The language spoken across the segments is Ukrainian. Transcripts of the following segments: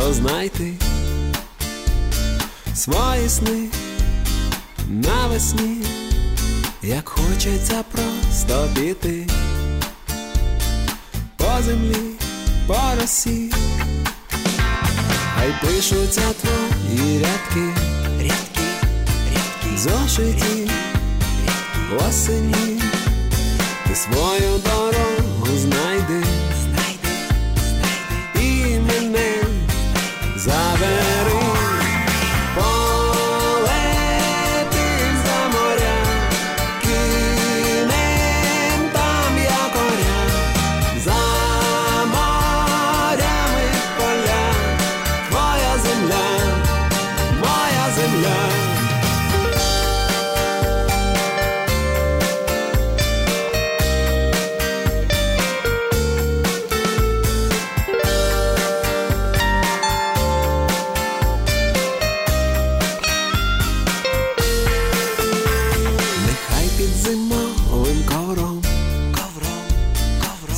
знайти? Свої сни навесні, як хочеться просто піти. По землі, по росі, хай пишуться твої рядки, рядки, рядки, зошиті осені, ти свою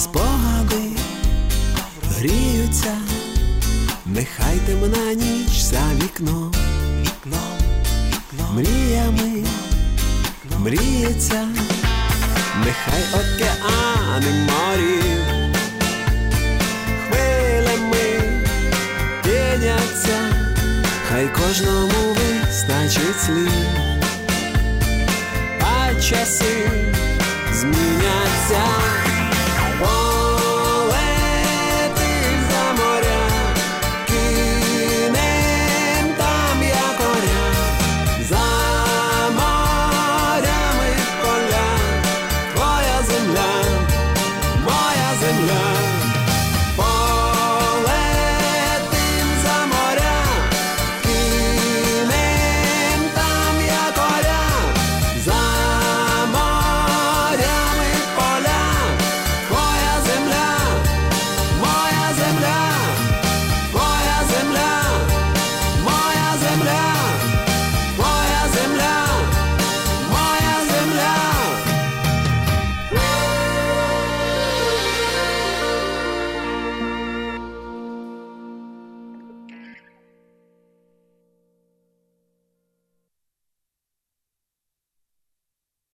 спогади гріються, нехай темна ніч за вікном, вікном, вікном, мріями мріється, нехай океани морів, хвилями піняться, хай кожному вистачить слів, а часи зміняться.